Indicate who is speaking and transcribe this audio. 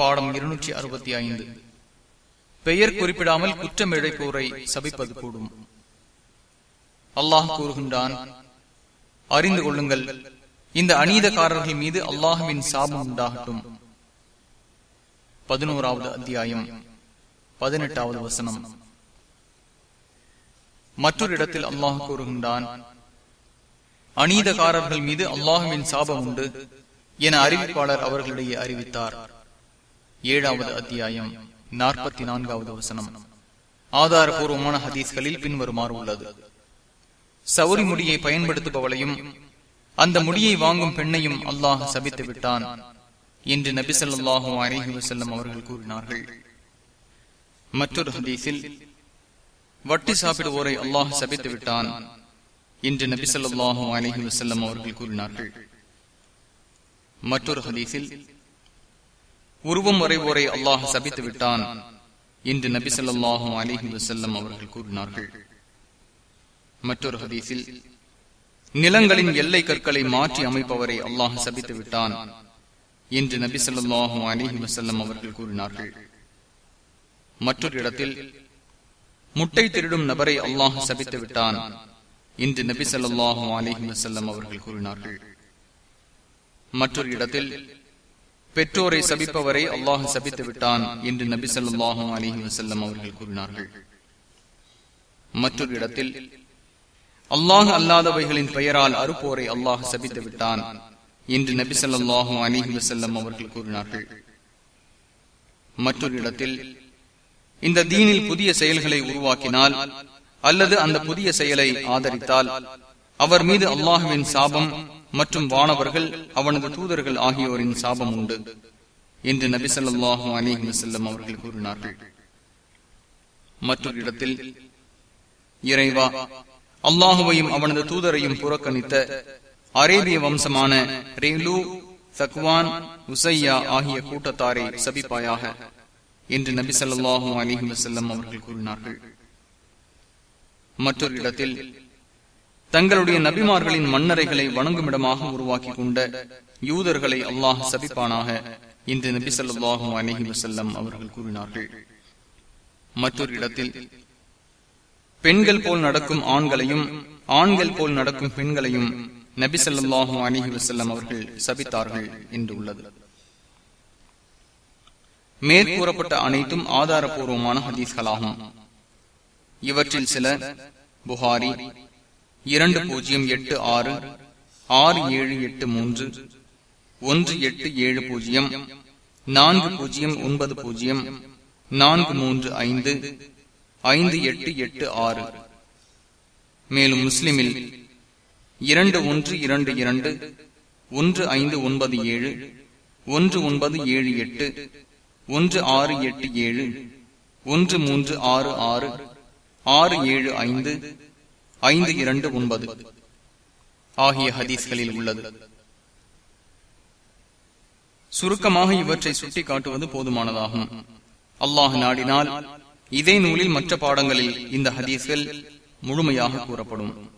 Speaker 1: பாடம் இருநூற்றி அறுபத்தி ஐந்து. பெயர் குறிப்பிடாமல் குற்றம் இழைப்போரை சபிப்பது கூடும். அல்லாஹ் கூறுகின்றான் அறிந்து கொள்ளுங்கள் இந்த அநீதக்காரர்கள் மீது அல்லாஹுவின் சாபம் உண்டாகட்டும். பதினோராவது அத்தியாயம் பதினெட்டாவது வசனம். மற்றொரு இடத்தில் அல்லாஹ் கூறுகின்றான் அநீதக்காரர்கள் மீது அல்லாஹுவின் சாபம் உண்டு என அறிவிப்பாளர் அவர்களிடையே அறிவித்தார். ஏழாவது அத்தியாயம் நாற்பத்தி நான்காவது வசனம். ஆதாரபூர்வமான ஹதீஸ்களில் பின்வருமாறு உள்ளது. சௌரி முடியை பயன்படுத்துபவளையும் அந்த முடியை வாங்கும் பெண்ணையும் அல்லாஹ் சபித்து விட்டான் என்று நபி சொல்லாஹு அலஹி வசல்லம் அவர்கள் கூறினார்கள். மற்றொரு ஹதீஸில் வட்டி சாப்பிடுவோரை அல்லாஹ் சபித்து விட்டான் என்று நபி சொல்லாஹு அலஹி வசல்லம் அவர்கள் கூறினார்கள். மற்றொரு ஹதீஸில் உருவம் வரைவோரை அல்லாஹ் சபித்து விட்டான் என்று நபி சொல்லாஹும் அலிஹி வசல்லம் அவர்கள் கூறினார்கள். மற்றொரு ஹதீஸில் நிலங்களின் எல்லை கற்களை மாற்றி அமைப்பவரை அல்லாஹ் சபித்து விட்டான் என்று நபி சொல்லாஹும் அலிஹி வசல்லம் அவர்கள் கூறினார்கள். மற்றொரு இடத்தில் முட்டை திருடும் நபரை அல்லாஹ் சபித்து விட்டான் என்று நபி சொல்லாஹும் அலிஹி வசல்லம் அவர்கள் கூறினார்கள். மற்றொரு இடத்தில் பெற்றோரை சபிப்பவரை அல்லாஹ் சபித்து விட்டான் என்று நபி சொல்லாஹு அலிஹி வசல்லம் அவர்கள் கூறினார்கள். மற்றொரு இடத்தில் அல்லாஹ் அல்லாதவைகளின் பெயரால் அறுப்போரை அல்லாஹ் சபித்து விட்டான் என்று நபி சொல்லாஹு அலிஹி வசல்லம் அவர்கள் கூறினார்கள். மற்றொரு இடத்தில் இந்த தீனில் புதிய செயல்களை உருவாக்கினால் அல்லது அந்த புதிய செயலை ஆதரித்தால் அவர் மீது அல்லாஹுவின் சாபம் மற்றும் வானவர்கள் அவனது தூதர்கள் ஆகியோரின் சாபம் உண்டு என்று நபி சொல்லாஹு அலிஹி வசல்லம் அவர்கள் கூறினார்கள். மற்றொரு இடத்தில் இறைவா அல்லாஹுவையும் அவனது தூதரையும் புறக்கணித்த அரேபிய வம்சமான ரேலு சக்வான் உசையா ஆகிய கூட்டத்தாரை சபிப்பாயாக என்று நபி சொல்லாஹும் அலிஹி வசல்லம் அவர்கள் கூறினார்கள். மற்றொரு இடத்தில் தங்களுடைய நபிமார்களின் மன்னரைகளை வணங்குமிடமாக உருவாக்கி கொண்ட யூதர்களை அல்லாஹ் சபிப்பானாக இன்று நபி சொல்லாஹு அலஹி வசல்லம் அவர்கள் கூறினார்கள். மற்றொரு இடத்தில் பெண்கள் போல் நடக்கும் ஆண்களையும் ஆண்கள் போல் நடக்கும் பெண்களையும் நபி சொல்லாஹு அலஹி வசல்லம் அவர்கள் சபித்தார்கள் என்று உள்ளது. மேற்கூறப்பட்ட அனைத்தும் ஆதாரபூர்வமான ஹதீஸ்களாகும். இவற்றில் சில புகாரி இரண்டு பூஜ்ஜியம் எட்டு ஆறு ஆறு ஏழு எட்டு மூன்று ஒன்று எட்டு ஏழு பூஜ்ஜியம் நான்கு பூஜ்ஜியம் ஒன்பது பூஜ்ஜியம் நான்கு மூன்று ஐந்து ஐந்து எட்டு எட்டு ஆறு. மேலும் முஸ்லிமில் இரண்டு ஒன்று இரண்டு இரண்டு ஒன்று ஐந்து ஒன்பது ஏழு ஒன்று ஒன்பது ஏழு எட்டு ஒன்று ஆறு எட்டு ஏழு ஒன்று மூன்று ஆறு ஆறு ஆறு ஏழு ஐந்து ஐந்து இரண்டு ஒன்பது. ஆகிய ஹதீஸ்களில் உள்ளது. சுருக்கமாக இவற்றை சுட்டிக்காட்டுவது போதுமானதாகும். அல்லாஹ் நாடினால் இதே நூலில் மற்ற பாடங்களில் இந்த ஹதீஸ்கள் முழுமையாக கூறப்படும்.